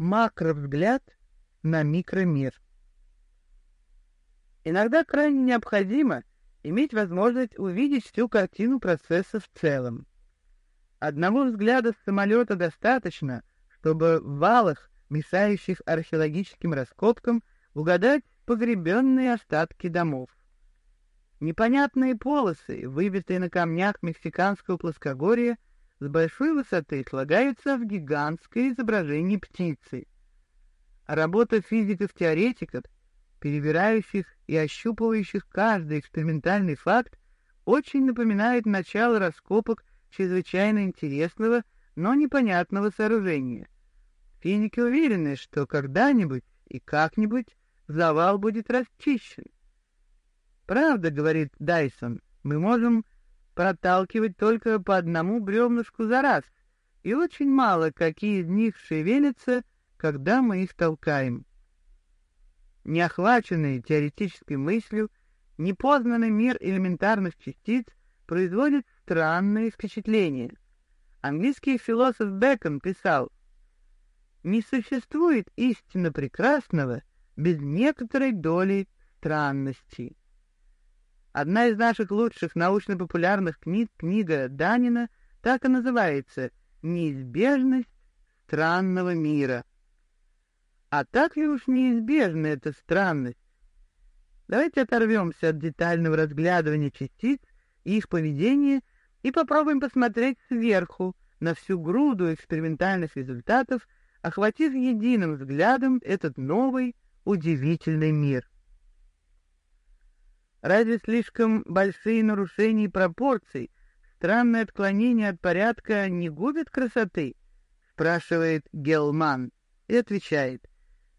макровзгляд на микромир. Иногда крайне необходимо иметь возможность увидеть всю картину процесса в целом. Одного взгляда с самолета достаточно, чтобы в валах, мешающих археологическим раскопкам, угадать погребенные остатки домов. Непонятные полосы, выбитые на камнях мексиканского плоскогорья, с большой высоты слагаются в гигантское изображение птицы. Работа физиков-теоретиков, перебирающих и ощупывающих каждый экспериментальный факт, очень напоминает начало раскопок чрезвычайно интересного, но непонятного сооружения. Физики уверены, что когда-нибудь и как-нибудь завал будет расчищен. Правда, говорит Дайсон, мы можем проталкивать только по одному бревнышку за раз, и очень мало какие из них шевелятся, когда мы их толкаем. Неохваченный теоретической мыслью, непознанный мир элементарных частиц производит странные впечатления. Английский философ Бекон писал, «Не существует истинно прекрасного без некоторой доли странности». Одна из наших лучших научно-популярных книг, книга Данина, так и называется «Неизбежность странного мира». А так ли уж неизбежна эта странность? Давайте оторвемся от детального разглядывания частиц и их поведения и попробуем посмотреть сверху на всю груду экспериментальных результатов, охватив единым взглядом этот новый, удивительный мир. Разве слишком большие нарушения пропорций, странное отклонение от порядка не губит красоты? спрашивает Гелман и отвечает.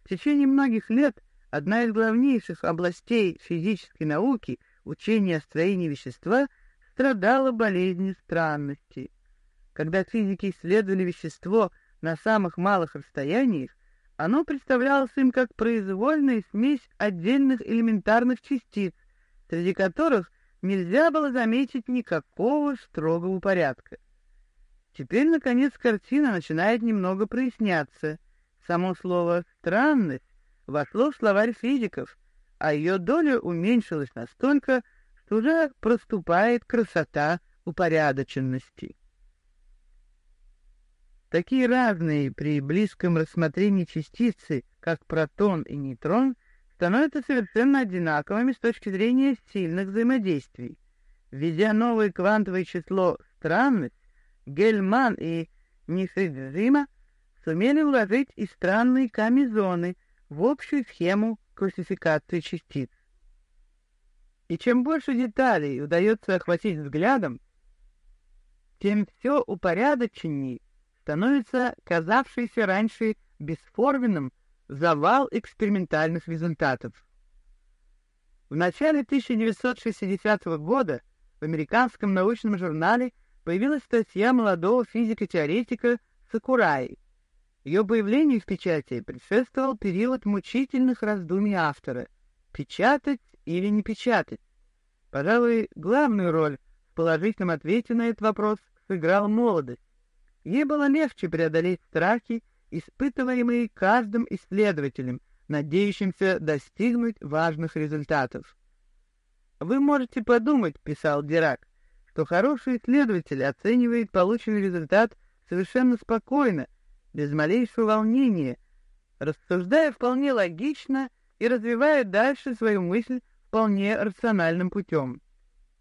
В течение многих лет одна из главнейших областей физической науки, учение о строении вещества, страдала болезнью странности. Когда физики исследовали вещество на самых малых расстояниях, оно представлялось им как произвольная смесь отдельных элементарных частиц, среди которых нельзя было заметить никакого строгого порядка. Теперь, наконец, картина начинает немного проясняться. Само слово «странность» вошло в словарь физиков, а ее доля уменьшилась настолько, что уже проступает красота упорядоченности. Такие разные при близком рассмотрении частицы, как протон и нейтрон, становятся совершенно одинаковыми с точки зрения сильных взаимодействий. Введя новое квантовое число странность, Гельман и Нифридзима сумели вложить и странные камезоны в общую схему классификации частиц. И чем больше деталей удается охватить взглядом, тем все упорядоченней становится казавшийся раньше бесформенным завал экспериментальных результатов. В начале 1960 года в американском научном журнале появилась статья молодого физика-теоретика Сакураи. Ее появлению в печати предшествовал период мучительных раздумий автора — печатать или не печатать. Пожалуй, главную роль в положительном ответе на этот вопрос сыграла молодость. Ей было легче преодолеть страхи испытываемые каждым исследователем, надеющимся достигнуть важных результатов. «Вы можете подумать, — писал Дирак, — что хороший исследователь оценивает полученный результат совершенно спокойно, без малейшего волнения, рассуждая вполне логично и развивая дальше свою мысль вполне рациональным путем.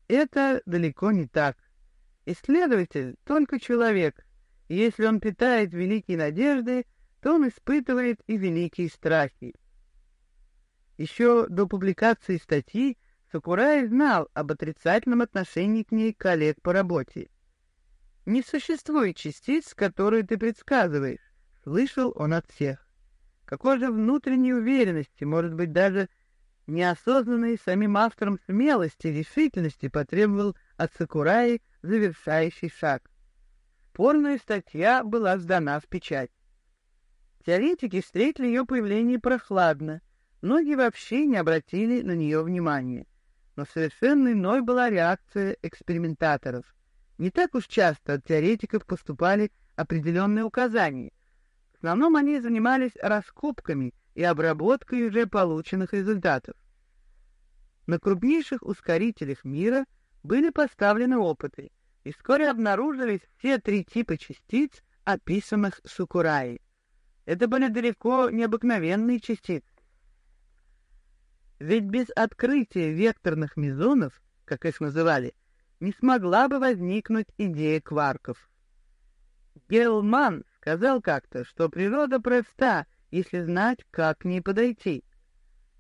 Это далеко не так. Исследователь — только человек — если он питает великие надежды, то он испытывает и великие страхи. Еще до публикации статьи Сакурай знал об отрицательном отношении к ней коллег по работе. «Не существует частиц, которые ты предсказываешь», — слышал он от всех. Какой же внутренней уверенности, может быть, даже неосознанной самим автором смелости и решительности потребовал от Сакураи завершающий шаг. Спорная статья была сдана в печать. Теоретики встретили ее появление прохладно, многие вообще не обратили на нее внимания. Но совершенно иной была реакция экспериментаторов. Не так уж часто от теоретиков поступали определенные указания. основном они занимались раскопками и обработкой уже полученных результатов. На крупнейших ускорителях мира были поставлены опыты, и вскоре обнаружились все три типа частиц, описанных Сукураи. Это были далеко необыкновенные частицы. Ведь без открытия векторных мезонов, как их называли, не смогла бы возникнуть идея кварков. Гелман сказал как-то, что природа проста, если знать, как к ней подойти.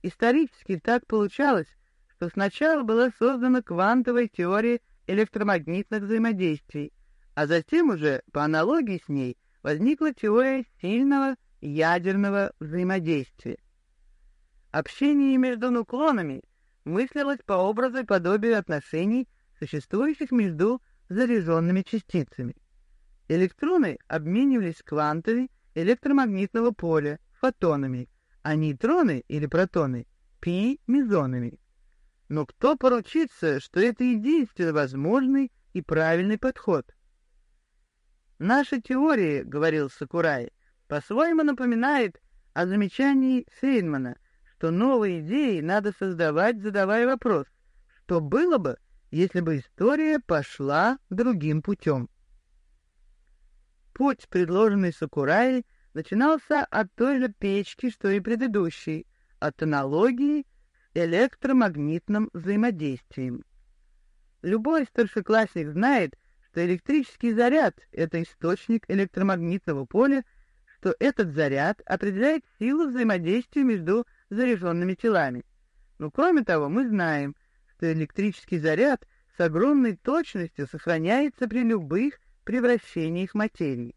Исторически так получалось, что сначала была создана квантовая теория электромагнитных взаимодействий, а затем уже, по аналогии с ней, возникла теория сильного ядерного взаимодействия. Общение между нуклонами мыслилось по образу и подобию отношений, существующих между заряженными частицами. Электроны обменивались квантами электромагнитного поля, фотонами, а нейтроны или протоны — пи-мезонами. Но кто поручится, что это единственно возможный и правильный подход? Наша теория, — говорил Сакурай, — по-своему напоминает о замечании Фейнмана, что новые идеи надо создавать, задавая вопрос, что было бы, если бы история пошла другим путем. Путь, предложенный Сакурай, начинался от той же печки, что и предыдущий, от аналогии электромагнитным взаимодействием. Любой старшеклассник знает, что электрический заряд — это источник электромагнитного поля, что этот заряд определяет силу взаимодействия между заряженными телами. Но кроме того, мы знаем, что электрический заряд с огромной точностью сохраняется при любых превращениях материи.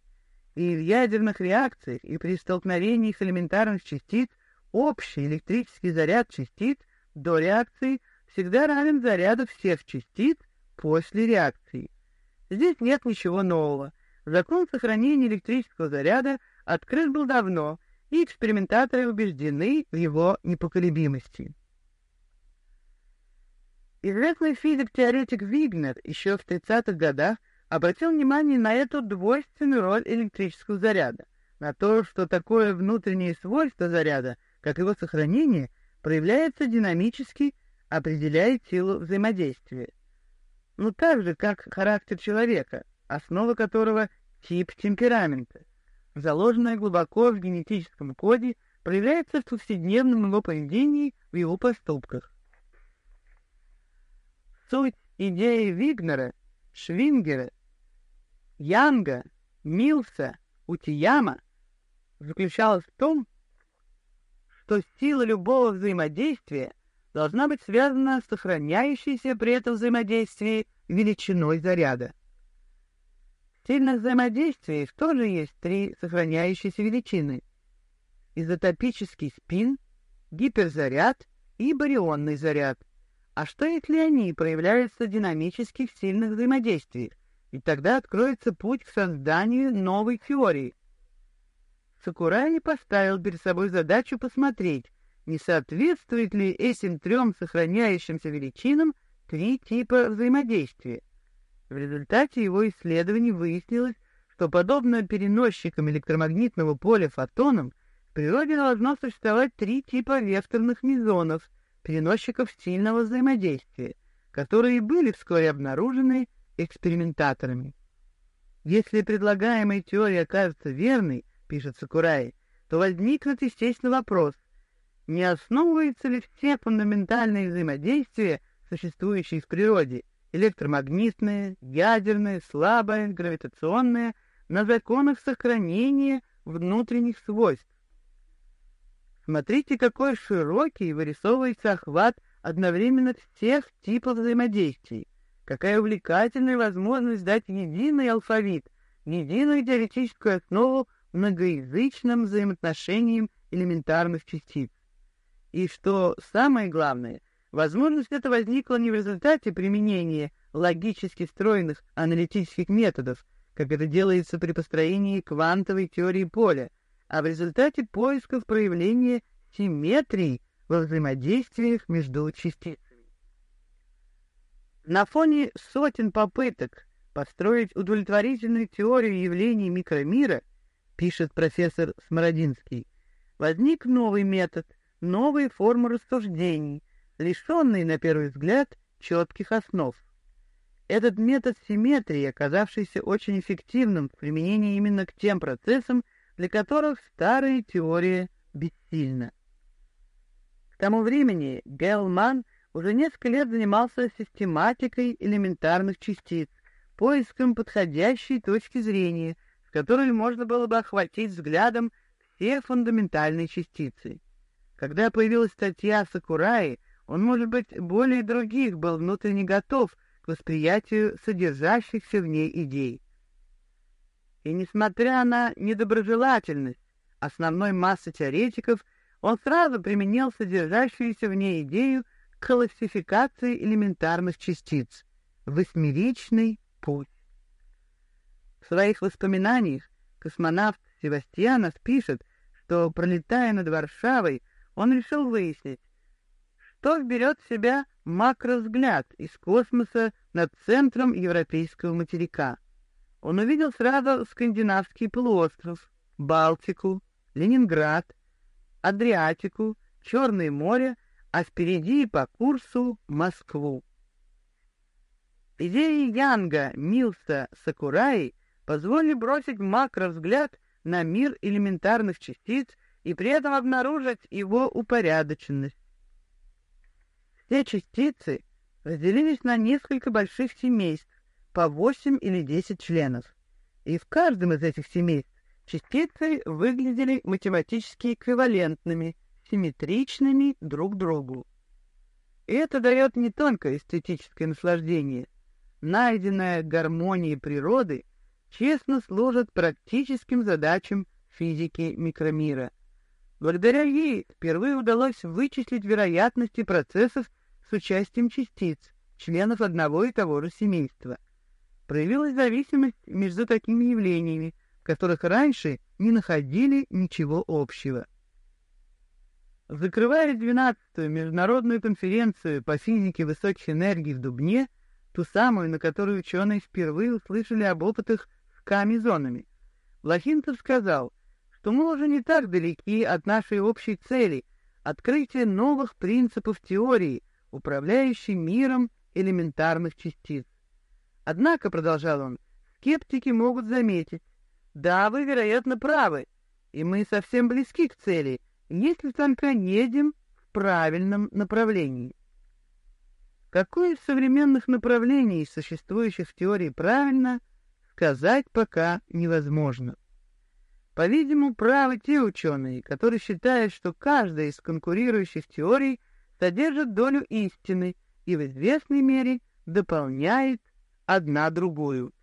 И в ядерных реакциях, и при столкновениях элементарных частиц Общий электрический заряд частиц до реакции всегда равен заряду всех частиц после реакции. Здесь нет ничего нового. Закон сохранения электрического заряда открыт был давно, и экспериментаторы убеждены в его непоколебимости. Известный физик-теоретик Вигнер еще в 30-х годах обратил внимание на эту двойственную роль электрического заряда, на то, что такое внутреннее свойство заряда — как его сохранение проявляется динамически, определяет силу взаимодействия. Ну так же, как характер человека, основа которого тип темперамента, заложенная глубоко в генетическом коде, проявляется в повседневном его поведении, в его поступках. Суть идеи Вигнера, Швингера, Янга, Милса, Утияма заключалась в том, что сила любого взаимодействия должна быть связана с сохраняющейся при этом взаимодействии величиной заряда. В сильных взаимодействиях тоже есть три сохраняющиеся величины — изотопический спин, гиперзаряд и барионный заряд. А что, если они проявляются динамически в сильных взаимодействиях? И тогда откроется путь к созданию новой теории — Сакурай поставил перед собой задачу посмотреть, не соответствует ли этим трем сохраняющимся величинам три типа взаимодействия. В результате его исследований выяснилось, что подобно переносчикам электромагнитного поля фотонам, в природе должно существовать три типа векторных мезонов, переносчиков сильного взаимодействия, которые были вскоре обнаружены экспериментаторами. Если предлагаемая теория окажется верной, пишет Сакурай, то возникнет естественный вопрос, не основываются ли все фундаментальные взаимодействия, существующие в природе, электромагнитное, ядерное, слабое, гравитационное, на законах сохранения внутренних свойств. Смотрите, какой широкий вырисовывается охват одновременно всех типов взаимодействий. Какая увлекательная возможность дать единый алфавит, единую теоретическую основу многоязычным взаимоотношениям элементарных частиц. И что самое главное, возможность эта возникла не в результате применения логически стройных аналитических методов, как это делается при построении квантовой теории поля, а в результате поисков проявления симметрии во взаимодействиях между частицами. На фоне сотен попыток построить удовлетворительную теорию явлений микромира – пишет профессор Смородинский, возник новый метод, новые формы рассуждений, лишенные, на первый взгляд, четких основ. Этот метод симметрии, оказавшийся очень эффективным в применении именно к тем процессам, для которых старая теория бессильна. К тому времени Гелман уже несколько лет занимался систематикой элементарных частиц, поиском подходящей точки зрения, с которой можно было бы охватить взглядом все фундаментальные частицы. Когда появилась статья Сакураи, он, может быть, более других был внутренне готов к восприятию содержащихся в ней идей. И несмотря на недоброжелательность основной массы теоретиков, он сразу применил содержащуюся в ней идею классификации элементарных частиц — восьмеричный путь. Своих воспоминаниях космонавт Севастьянов пишет, что, пролетая над Варшавой, он решил выяснить, что берет в себя макровзгляд из космоса над центром европейского материка. Он увидел сразу скандинавский полуостров, Балтику, Ленинград, Адриатику, Черное море, а впереди по курсу Москву. Идеи Янга, Милса, Сакураи позволили бросить макровзгляд на мир элементарных частиц и при этом обнаружить его упорядоченность. Все частицы разделились на несколько больших семейств, по 8 или 10 членов. И в каждом из этих семейств частицы выглядели математически эквивалентными, симметричными друг другу. И это дает не только эстетическое наслаждение. Найденная гармония природы честно служит практическим задачам физики микромира. Благодаря ей впервые удалось вычислить вероятности процессов с участием частиц, членов одного и того же семейства. Проявилась зависимость между такими явлениями, в которых раньше не находили ничего общего. Закрывая 12-ю международную конференцию по физике высоких энергий в Дубне, ту самую, на которой ученые впервые услышали об опытах с камезонами, Блохинцев сказал, что мы уже не так далеки от нашей общей цели — открытия новых принципов теории, управляющей миром элементарных частиц. Однако, — продолжал он, — скептики могут заметить, да, вы, вероятно, правы, и мы совсем близки к цели, если только едем в правильном направлении. Какое из современных направлений, существующих в теории правильно, сказать пока невозможно. По-видимому, правы те ученые, которые считают, что каждая из конкурирующих теорий содержит долю истины и в известной мере дополняет одна другую.